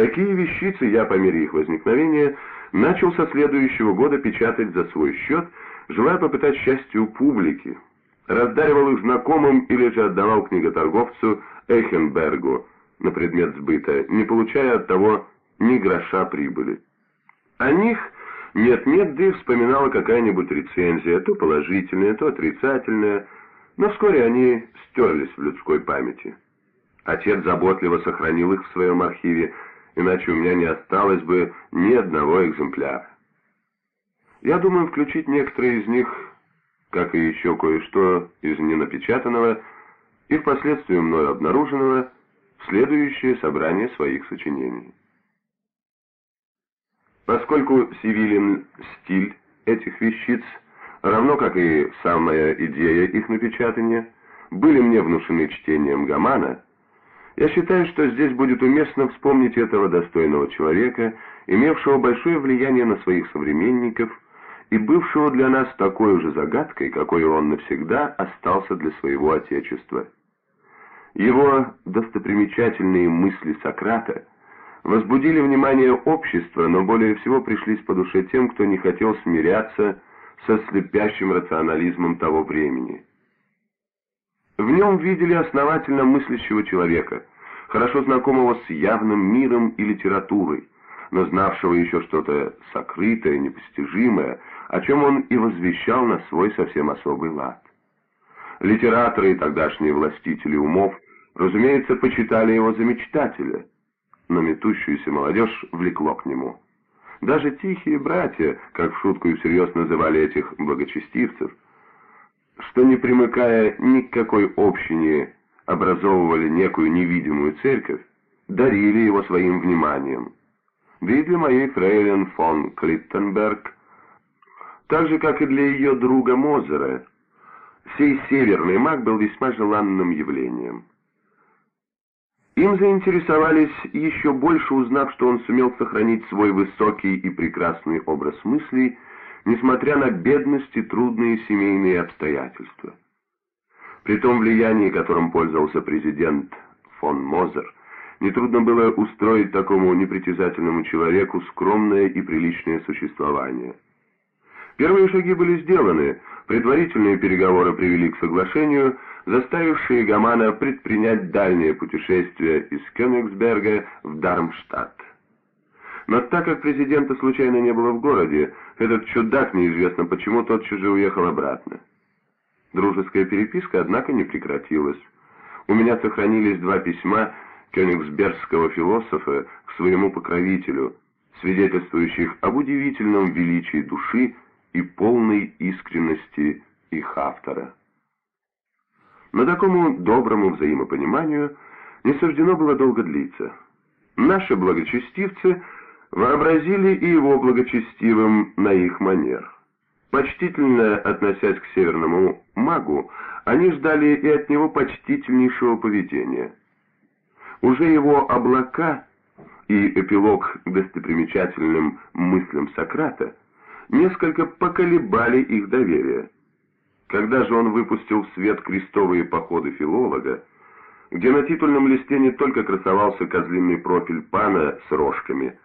Такие вещицы я по мере их возникновения начал со следующего года печатать за свой счет, желая попытать счастье у публики. Раздаривал их знакомым или же отдавал книготорговцу Эхенбергу на предмет сбыта, не получая от того ни гроша прибыли. О них нет-нет, да и вспоминала какая-нибудь рецензия, то положительная, то отрицательная, но вскоре они стерлись в людской памяти. Отец заботливо сохранил их в своем архиве, иначе у меня не осталось бы ни одного экземпляра. Я думаю включить некоторые из них, как и еще кое-что из ненапечатанного и впоследствии мною обнаруженного, в следующее собрание своих сочинений. Поскольку сивилен стиль этих вещиц, равно как и самая идея их напечатания, были мне внушены чтением Гамана, я считаю, что здесь будет уместно вспомнить этого достойного человека, имевшего большое влияние на своих современников и бывшего для нас такой же загадкой, какой он навсегда остался для своего Отечества. Его достопримечательные мысли Сократа возбудили внимание общества, но более всего пришлись по душе тем, кто не хотел смиряться со слепящим рационализмом того времени. В нем видели основательно мыслящего человека, хорошо знакомого с явным миром и литературой, но знавшего еще что-то сокрытое, непостижимое, о чем он и возвещал на свой совсем особый лад. Литераторы и тогдашние властители умов, разумеется, почитали его за мечтателя, но метущуюся молодежь влекло к нему. Даже тихие братья, как в шутку и всерьез называли этих благочестивцев, что не примыкая ни к какой общине образовывали некую невидимую церковь, дарили его своим вниманием. Да и для моей фрейлин фон Клиттенберг, так же, как и для ее друга Мозера, сей северный маг был весьма желанным явлением. Им заинтересовались еще больше, узнав, что он сумел сохранить свой высокий и прекрасный образ мыслей, несмотря на бедность и трудные семейные обстоятельства. При том влиянии, которым пользовался президент фон Мозер, нетрудно было устроить такому непритязательному человеку скромное и приличное существование. Первые шаги были сделаны, предварительные переговоры привели к соглашению, заставившие Гамана предпринять дальнее путешествие из Кёнигсберга в Дармштадт. Но так как президента случайно не было в городе, этот чудак неизвестно почему тотчас же уехал обратно. Дружеская переписка, однако, не прекратилась. У меня сохранились два письма кёнигсбергского философа к своему покровителю, свидетельствующих об удивительном величии души и полной искренности их автора. Но такому доброму взаимопониманию не суждено было долго длиться. Наши благочестивцы вообразили и его благочестивым на их манер. Почтительно относясь к северному магу, они ждали и от него почтительнейшего поведения. Уже его облака и эпилог достопримечательным мыслям Сократа несколько поколебали их доверие. Когда же он выпустил в свет крестовые походы филолога, где на титульном листе не только красовался козлиный профиль пана с рожками,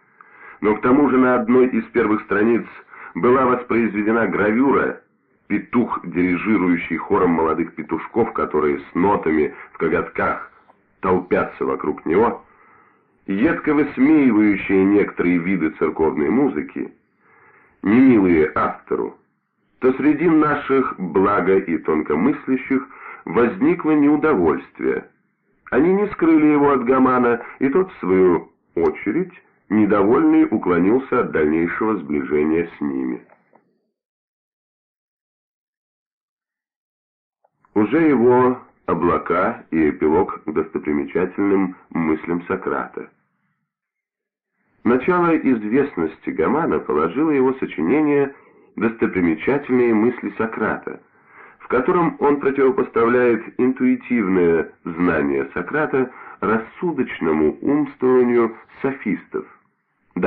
но к тому же на одной из первых страниц – была воспроизведена гравюра «Петух, дирижирующий хором молодых петушков, которые с нотами в коготках толпятся вокруг него», едко высмеивающие некоторые виды церковной музыки, немилые автору, то среди наших благо и тонкомыслящих возникло неудовольствие. Они не скрыли его от Гамана, и тот, в свою очередь, недовольный уклонился от дальнейшего сближения с ними. Уже его облака и эпилог к достопримечательным мыслям Сократа. Начало известности Гамана положило его сочинение «Достопримечательные мысли Сократа», в котором он противопоставляет интуитивное знание Сократа рассудочному умствованию софистов,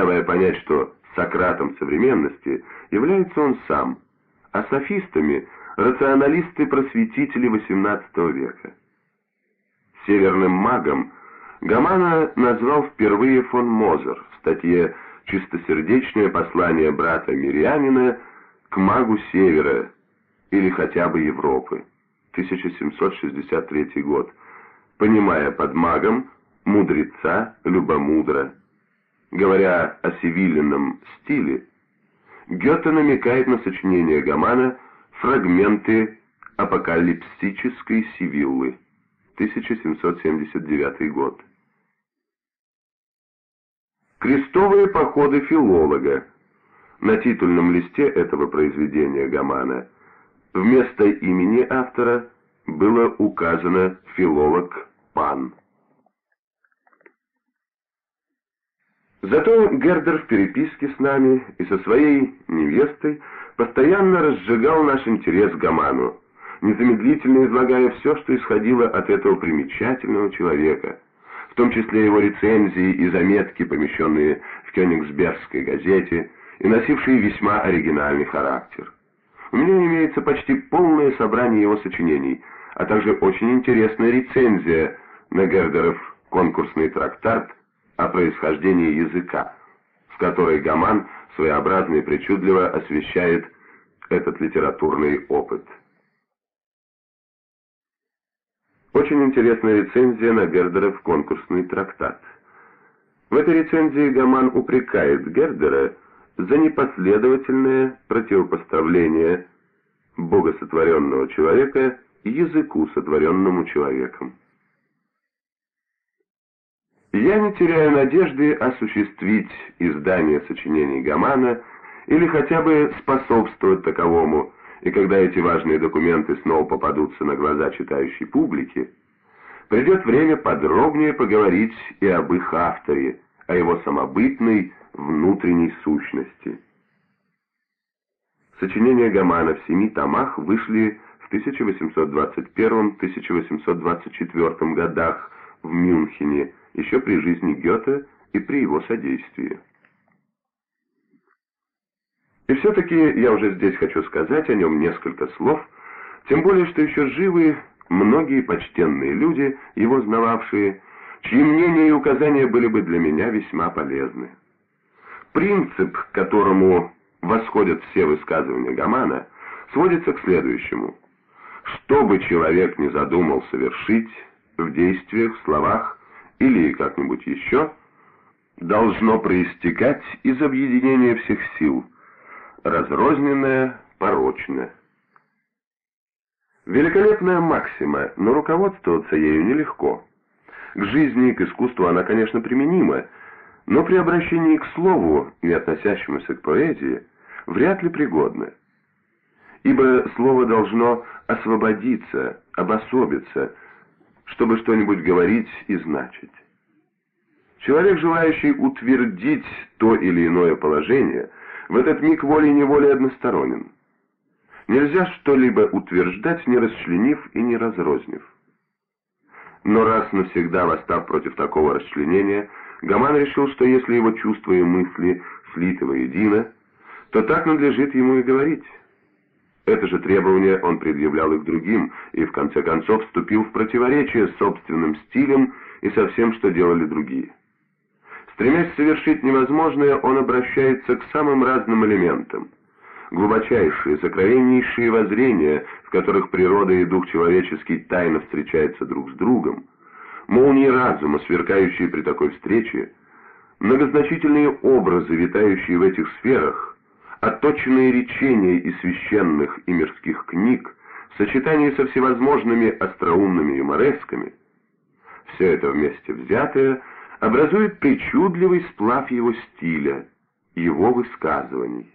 давая понять, что Сократом современности является он сам, а софистами – рационалисты-просветители XVIII века. Северным магом Гамана назвал впервые фон Мозер в статье «Чистосердечное послание брата Мирянина к магу Севера или хотя бы Европы» 1763 год, понимая под магом мудреца любомудра. Говоря о севильном стиле, Гёте намекает на сочинение Гамана фрагменты апокалипсической Сивиллы, 1779 год. Крестовые походы филолога. На титульном листе этого произведения Гамана вместо имени автора было указано филолог Пан. Зато Гердер в переписке с нами и со своей невестой постоянно разжигал наш интерес к Гаману, незамедлительно излагая все, что исходило от этого примечательного человека, в том числе его рецензии и заметки, помещенные в Кёнигсбергской газете и носившие весьма оригинальный характер. У меня имеется почти полное собрание его сочинений, а также очень интересная рецензия на Гердеров конкурсный трактат о происхождении языка, с которой Гаман своеобразно и причудливо освещает этот литературный опыт. Очень интересная рецензия на Гердера конкурсный трактат. В этой рецензии Гаман упрекает Гердера за непоследовательное противопоставление богосотворенного человека языку, сотворенному человеком. Я не теряю надежды осуществить издание сочинений Гамана или хотя бы способствовать таковому, и когда эти важные документы снова попадутся на глаза читающей публики, придет время подробнее поговорить и об их авторе, о его самобытной внутренней сущности. Сочинения Гамана в семи томах вышли в 1821-1824 годах в Мюнхене, еще при жизни Гёте и при его содействии. И все-таки я уже здесь хочу сказать о нем несколько слов, тем более, что еще живы многие почтенные люди, его знававшие, чьи мнения и указания были бы для меня весьма полезны. Принцип, к которому восходят все высказывания Гамана, сводится к следующему. Что бы человек не задумал совершить в действиях, словах, или как-нибудь еще, должно проистекать из объединения всех сил, разрозненное, порочное. Великолепная максима, но руководствоваться ею нелегко. К жизни и к искусству она, конечно, применима, но при обращении к слову, не относящемуся к поэзии, вряд ли пригодна. Ибо слово должно освободиться, обособиться, чтобы что-нибудь говорить и значить. Человек, желающий утвердить то или иное положение, в этот миг волей-неволей односторонен. Нельзя что-либо утверждать, не расчленив и не разрознив. Но раз навсегда восстав против такого расчленения, Гаман решил, что если его чувства и мысли слиты воедино, то так надлежит ему и говорить. Это же требование он предъявлял и к другим, и в конце концов вступил в противоречие с собственным стилем и со всем, что делали другие. Стремясь совершить невозможное, он обращается к самым разным элементам. Глубочайшие, сокровеннейшие воззрения, в которых природа и дух человеческий тайно встречаются друг с другом, молнии разума, сверкающие при такой встрече, многозначительные образы, витающие в этих сферах, отточенные речения из священных и мирских книг, в сочетании со всевозможными остроумными юморесками, все это вместе взятое образует причудливый сплав его стиля, его высказываний.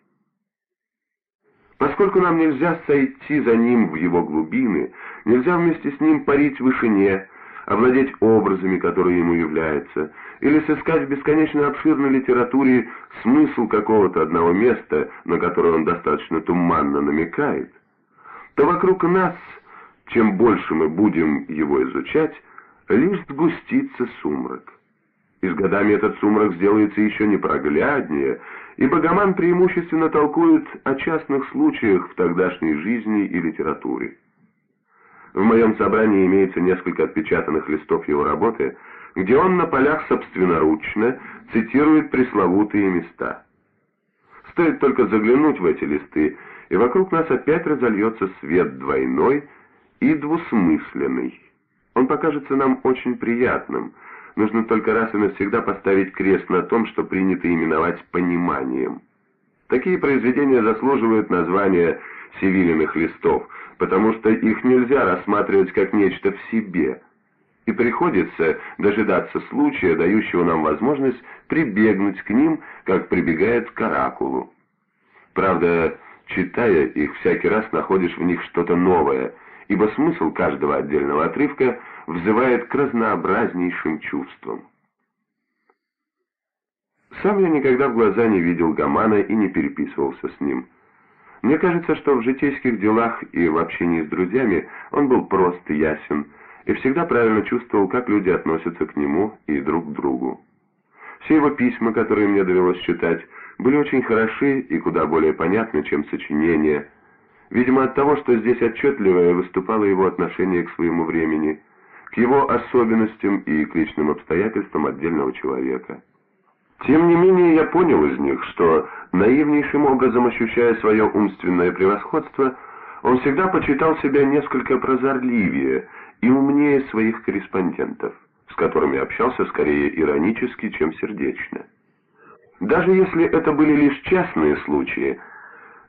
Поскольку нам нельзя сойти за ним в его глубины, нельзя вместе с ним парить в вышине, овладеть образами, которые ему являются, или сыскать в бесконечно обширной литературе смысл какого-то одного места, на которое он достаточно туманно намекает, то вокруг нас, чем больше мы будем его изучать, лишь сгустится сумрак. И с годами этот сумрак сделается еще непрогляднее, и Богоман преимущественно толкует о частных случаях в тогдашней жизни и литературе. В моем собрании имеется несколько отпечатанных листов его работы, где он на полях собственноручно цитирует пресловутые места. Стоит только заглянуть в эти листы, и вокруг нас опять разольется свет двойной и двусмысленный. Он покажется нам очень приятным. Нужно только раз и навсегда поставить крест на том, что принято именовать пониманием. Такие произведения заслуживают названия «севилиных листов», потому что их нельзя рассматривать как нечто в себе. И приходится дожидаться случая, дающего нам возможность прибегнуть к ним, как прибегает к оракулу. Правда, читая их, всякий раз находишь в них что-то новое, ибо смысл каждого отдельного отрывка взывает к разнообразнейшим чувствам. Сам я никогда в глаза не видел Гамана и не переписывался с ним. Мне кажется, что в житейских делах и в общении с друзьями он был прост и ясен, и всегда правильно чувствовал, как люди относятся к нему и друг к другу. Все его письма, которые мне довелось читать, были очень хороши и куда более понятны, чем сочинения. Видимо, от того, что здесь отчетливое выступало его отношение к своему времени, к его особенностям и к личным обстоятельствам отдельного человека. Тем не менее, я понял из них, что, наивнейшим образом ощущая свое умственное превосходство, он всегда почитал себя несколько прозорливее и умнее своих корреспондентов, с которыми общался скорее иронически, чем сердечно. Даже если это были лишь частные случаи,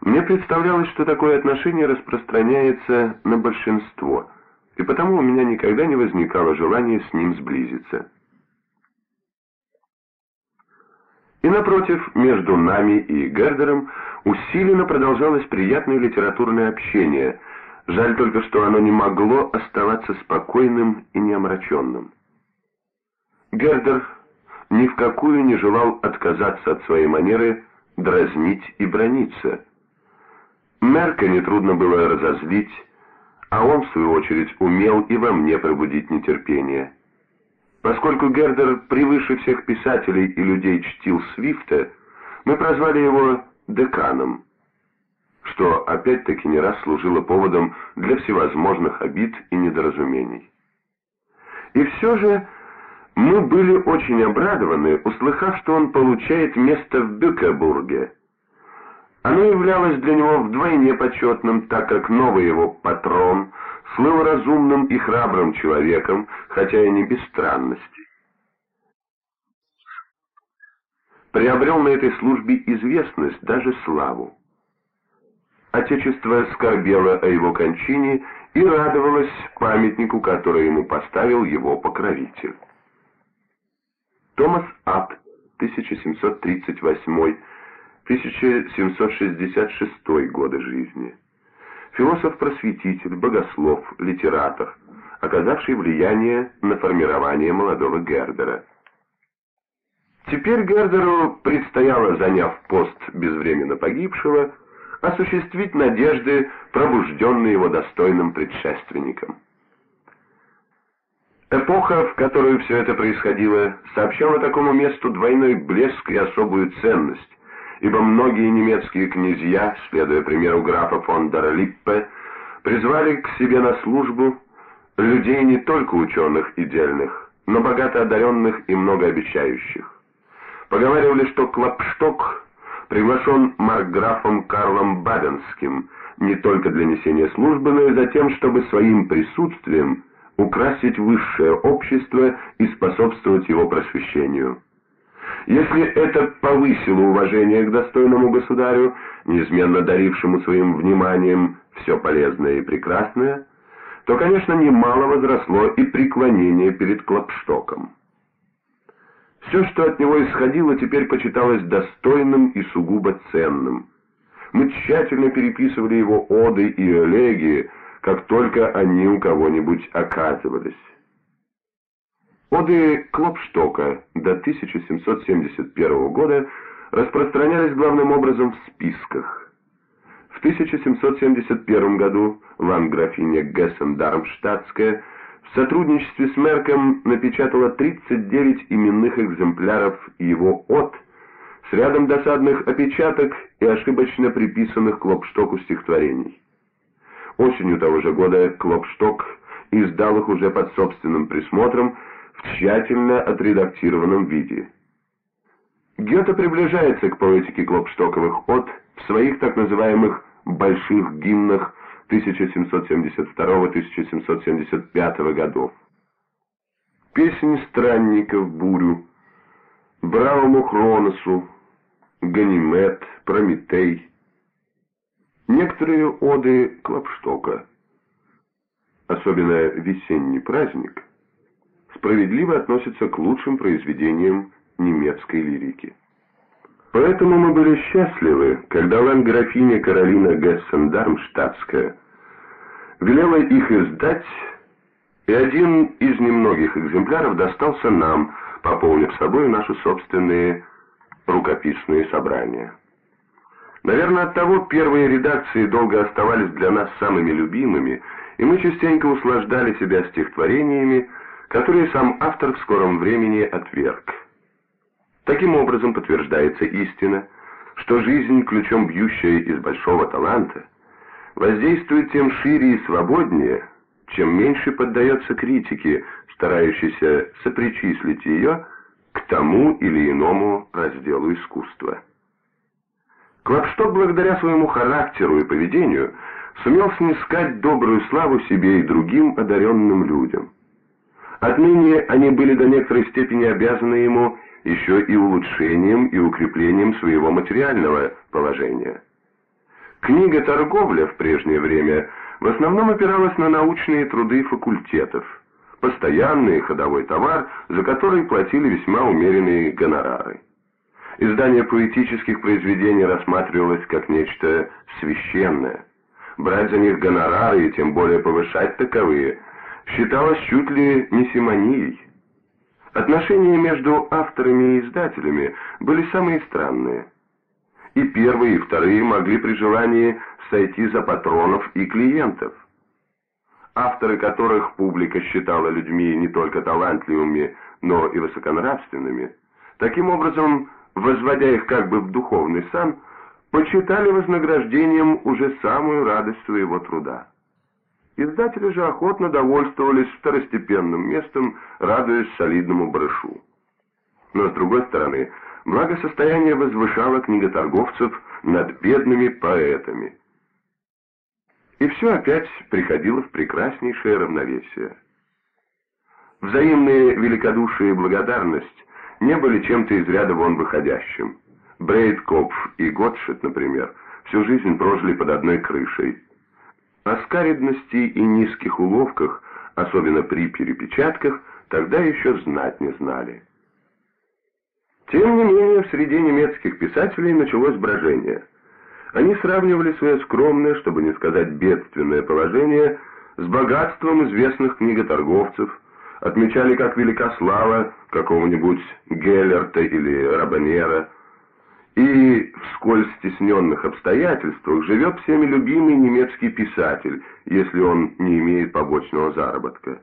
мне представлялось, что такое отношение распространяется на большинство, и потому у меня никогда не возникало желания с ним сблизиться. И напротив, между нами и Гердером усиленно продолжалось приятное литературное общение, жаль только, что оно не могло оставаться спокойным и неомраченным. Гердер ни в какую не желал отказаться от своей манеры дразнить и брониться. Мерка нетрудно было разозлить, а он, в свою очередь, умел и во мне пробудить нетерпение. Поскольку Гердер превыше всех писателей и людей чтил Свифта, мы прозвали его «деканом», что опять-таки не раз служило поводом для всевозможных обид и недоразумений. И все же мы были очень обрадованы, услыхав, что он получает место в Бюкебурге. Оно являлось для него вдвойне почетным, так как новый его патрон слыл разумным и храбрым человеком, хотя и не без странностей. Приобрел на этой службе известность, даже славу. Отечество скорбело о его кончине и радовалось памятнику, который ему поставил его покровитель. Томас Ат, 1738-1766 годы жизни. Философ-просветитель, богослов, литератор, оказавший влияние на формирование молодого Гердера. Теперь Гердеру предстояло, заняв пост безвременно погибшего, осуществить надежды, пробужденные его достойным предшественником. Эпоха, в которую все это происходило, сообщала такому месту двойной блеск и особую ценность, ибо многие немецкие князья, следуя примеру графа фон Дарлиппе, призвали к себе на службу людей не только ученых и дельных, но богато одаренных и многообещающих. Поговаривали, что Клапшток приглашен маркграфом Карлом Баденским не только для несения службы, но и за тем, чтобы своим присутствием украсить высшее общество и способствовать его просвещению. Если это повысило уважение к достойному государю, неизменно дарившему своим вниманием все полезное и прекрасное, то, конечно, немало возросло и преклонение перед Клопштоком. Все, что от него исходило, теперь почиталось достойным и сугубо ценным. Мы тщательно переписывали его оды и элегии, как только они у кого-нибудь оказывались. Оды Клопштока до 1771 года распространялись главным образом в списках. В 1771 году ландграфиня Гессен-Дармштадтская в сотрудничестве с Мерком напечатала 39 именных экземпляров его от с рядом досадных опечаток и ошибочно приписанных Клопштоку стихотворений. Осенью того же года Клопшток издал их уже под собственным присмотром в тщательно отредактированном виде. Гёте приближается к поэтике Клопштоковых от в своих так называемых «больших гимнах» 1772-1775 годов. Песнь странников бурю, бравому Хроносу, Ганимед, Прометей. Некоторые оды Клопштока, особенно «Весенний праздник», справедливо относятся к лучшим произведениям немецкой лирики. Поэтому мы были счастливы, когда ланд-графиня Каролина Гессен-Дармштадтская велела их издать, и один из немногих экземпляров достался нам, пополнив собой наши собственные рукописные собрания. Наверное, от того первые редакции долго оставались для нас самыми любимыми, и мы частенько услаждали себя стихотворениями, которые сам автор в скором времени отверг. Таким образом подтверждается истина, что жизнь, ключом бьющая из большого таланта, воздействует тем шире и свободнее, чем меньше поддается критике, старающейся сопричислить ее к тому или иному разделу искусства. Клопшток благодаря своему характеру и поведению сумел снискать добрую славу себе и другим одаренным людям. Отныне они были до некоторой степени обязаны ему еще и улучшением и укреплением своего материального положения. Книга «Торговля» в прежнее время в основном опиралась на научные труды факультетов, постоянный ходовой товар, за который платили весьма умеренные гонорары. Издание поэтических произведений рассматривалось как нечто священное. Брать за них гонорары и тем более повышать таковые считалось чуть ли не симонией. Отношения между авторами и издателями были самые странные. И первые, и вторые могли при желании сойти за патронов и клиентов. Авторы которых публика считала людьми не только талантливыми, но и высоконравственными, таким образом, возводя их как бы в духовный сан, почитали вознаграждением уже самую радость своего труда. Издатели же охотно довольствовались второстепенным местом, радуясь солидному барышу. Но, с другой стороны, благосостояние возвышало книготорговцев над бедными поэтами. И все опять приходило в прекраснейшее равновесие. Взаимные великодушие и благодарность не были чем-то из ряда вон выходящим. Брейдкопф и Готшет, например, всю жизнь прожили под одной крышей – о скаридности и низких уловках, особенно при перепечатках, тогда еще знать не знали. Тем не менее, в среде немецких писателей началось брожение. Они сравнивали свое скромное, чтобы не сказать бедственное положение, с богатством известных книготорговцев, отмечали как велика слава какого-нибудь Геллерта или Рабанера, и в сколь стесненных обстоятельствах живет всеми любимый немецкий писатель, если он не имеет побочного заработка.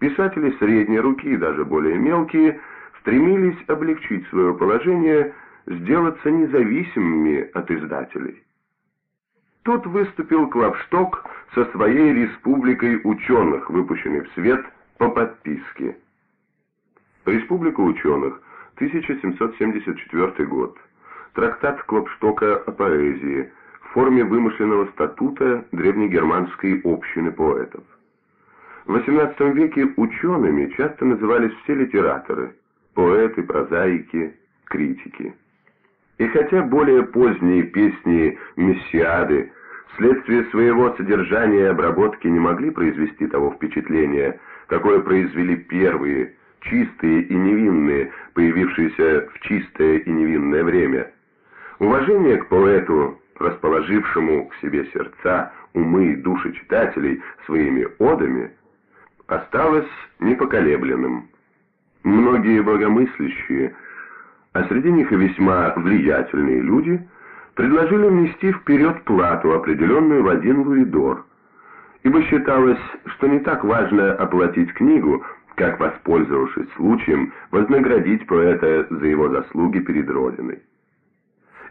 Писатели средней руки и даже более мелкие стремились облегчить свое положение, сделаться независимыми от издателей. Тут выступил Клавшток со своей республикой ученых, выпущенной в свет по подписке. Республика ученых, 1774 год трактат Клопштока о поэзии в форме вымышленного статута древнегерманской общины поэтов. В XVIII веке учеными часто назывались все литераторы, поэты, прозаики, критики. И хотя более поздние песни «Мессиады» вследствие своего содержания и обработки не могли произвести того впечатления, какое произвели первые, чистые и невинные, появившиеся в чистое и невинное время – Уважение к поэту, расположившему к себе сердца, умы и души читателей своими одами, осталось непоколебленным. Многие богомыслящие, а среди них и весьма влиятельные люди, предложили внести вперед плату, определенную в один луидор, ибо считалось, что не так важно оплатить книгу, как, воспользовавшись случаем, вознаградить поэта за его заслуги перед Родиной.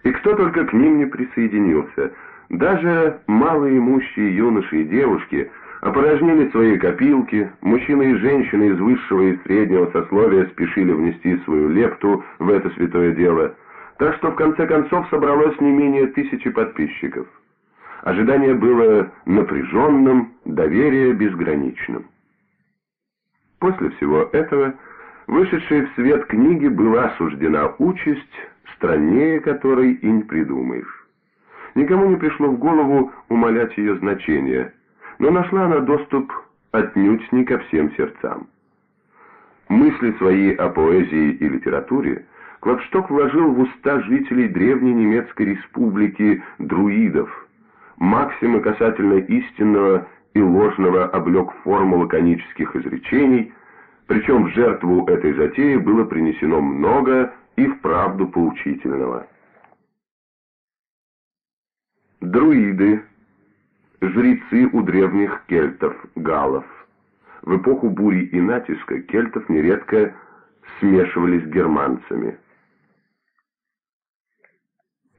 И кто только к ним не присоединился. Даже малоимущие юноши и девушки опорожнили свои копилки, мужчины и женщины из высшего и среднего сословия спешили внести свою лепту в это святое дело, так что в конце концов собралось не менее тысячи подписчиков. Ожидание было напряженным, доверие безграничным. После всего этого вышедшей в свет книги была осуждена участь, страннее которой и не придумаешь. Никому не пришло в голову умалять ее значение, но нашла она доступ отнюдь не ко всем сердцам. Мысли свои о поэзии и литературе Клопшток вложил в уста жителей древней немецкой республики друидов. Максимы касательно истинного и ложного облег форму лаконических изречений, причем в жертву этой затеи было принесено много и вправду поучительного. Друиды, жрецы у древних кельтов, галлов. В эпоху бури и натиска кельтов нередко смешивались с германцами.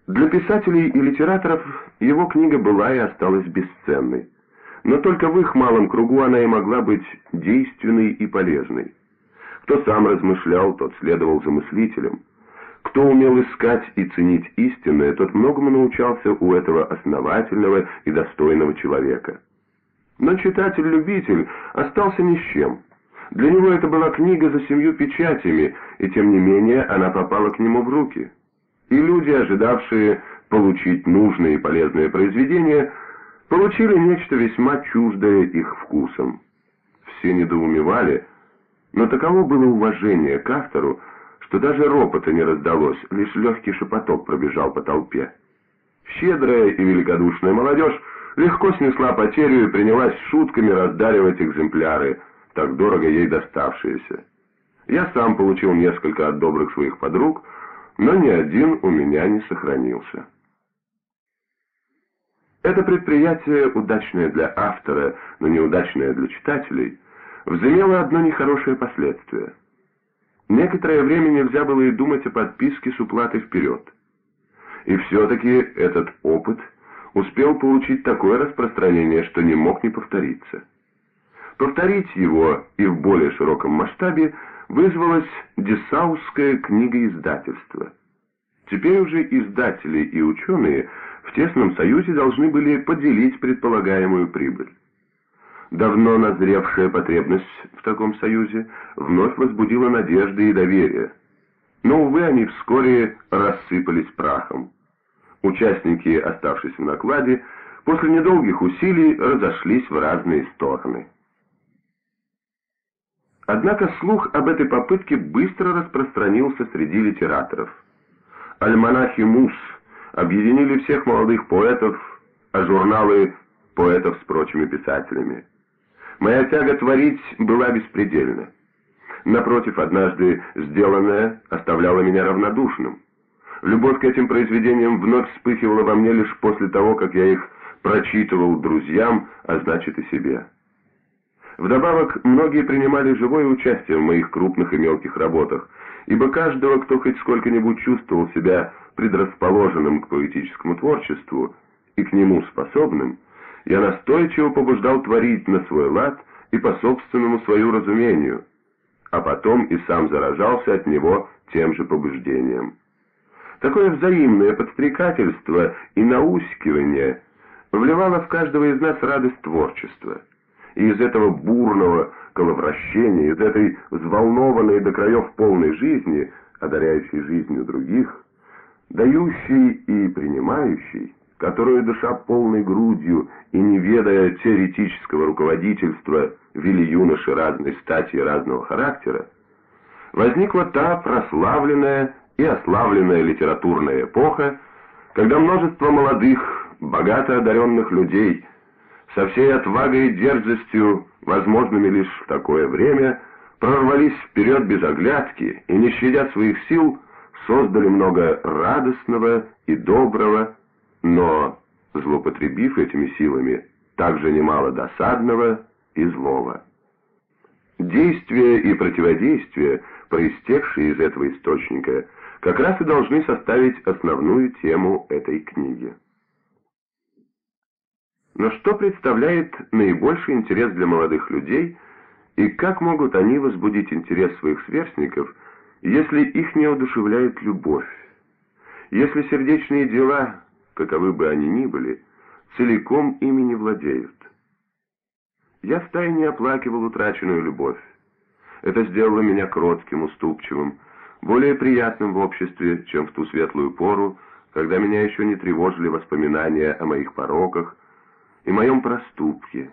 Для писателей и литераторов его книга была и осталась бесценной. Но только в их малом кругу она и могла быть действенной и полезной. Кто сам размышлял, тот следовал за мыслителем. Кто умел искать и ценить истинное, тот многому научался у этого основательного и достойного человека. Но читатель-любитель остался ни с чем. Для него это была книга за семью печатями, и тем не менее она попала к нему в руки. И люди, ожидавшие получить нужное и полезное произведение, получили нечто весьма чуждое их вкусом. Все недоумевали, но таково было уважение к автору, что даже ропота не раздалось, лишь легкий шепоток пробежал по толпе. Щедрая и великодушная молодежь легко снесла потерю и принялась шутками раздаривать экземпляры, так дорого ей доставшиеся. Я сам получил несколько от добрых своих подруг, но ни один у меня не сохранился. Это предприятие, удачное для автора, но неудачное для читателей, взымело одно нехорошее последствие. Некоторое время нельзя было и думать о подписке с уплатой вперед. И все-таки этот опыт успел получить такое распространение, что не мог не повториться. Повторить его и в более широком масштабе вызвалось Десаусское книгоиздательство. Теперь уже издатели и ученые в тесном союзе должны были поделить предполагаемую прибыль. Давно назревшая потребность в таком союзе вновь возбудила надежды и доверие. Но, увы, они вскоре рассыпались прахом. Участники, оставшись в накладе, после недолгих усилий разошлись в разные стороны. Однако слух об этой попытке быстро распространился среди литераторов. Альманахи Мус объединили всех молодых поэтов, а журналы поэтов с прочими писателями. Моя тяга творить была беспредельна. Напротив, однажды сделанное оставляло меня равнодушным. Любовь к этим произведениям вновь вспыхивала во мне лишь после того, как я их прочитывал друзьям, а значит и себе. Вдобавок, многие принимали живое участие в моих крупных и мелких работах, ибо каждого, кто хоть сколько-нибудь чувствовал себя предрасположенным к поэтическому творчеству и к нему способным, я настойчиво побуждал творить на свой лад и по собственному свою разумению, а потом и сам заражался от него тем же побуждением. Такое взаимное подстрекательство и наускивание вливало в каждого из нас радость творчества. И из этого бурного коловращения, из этой взволнованной до краев полной жизни, одаряющей жизнью других, дающей и принимающей, которую, дыша полной грудью и не ведая теоретического руководительства, вели юноши разной стати и разного характера, возникла та прославленная и ославленная литературная эпоха, когда множество молодых, богато одаренных людей со всей отвагой и дерзостью, возможными лишь в такое время, прорвались вперед без оглядки и, не щадя своих сил, создали много радостного и доброго, но, злоупотребив этими силами, также немало досадного и злого. Действия и противодействия, проистекшие из этого источника, как раз и должны составить основную тему этой книги. Но что представляет наибольший интерес для молодых людей, и как могут они возбудить интерес своих сверстников, если их не одушевляет любовь? Если сердечные дела, каковы бы они ни были, целиком ими не владеют? Я втайне оплакивал утраченную любовь. Это сделало меня кротким, уступчивым, более приятным в обществе, чем в ту светлую пору, когда меня еще не тревожили воспоминания о моих пороках и моем проступке,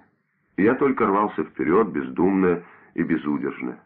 и я только рвался вперед бездумно и безудержно.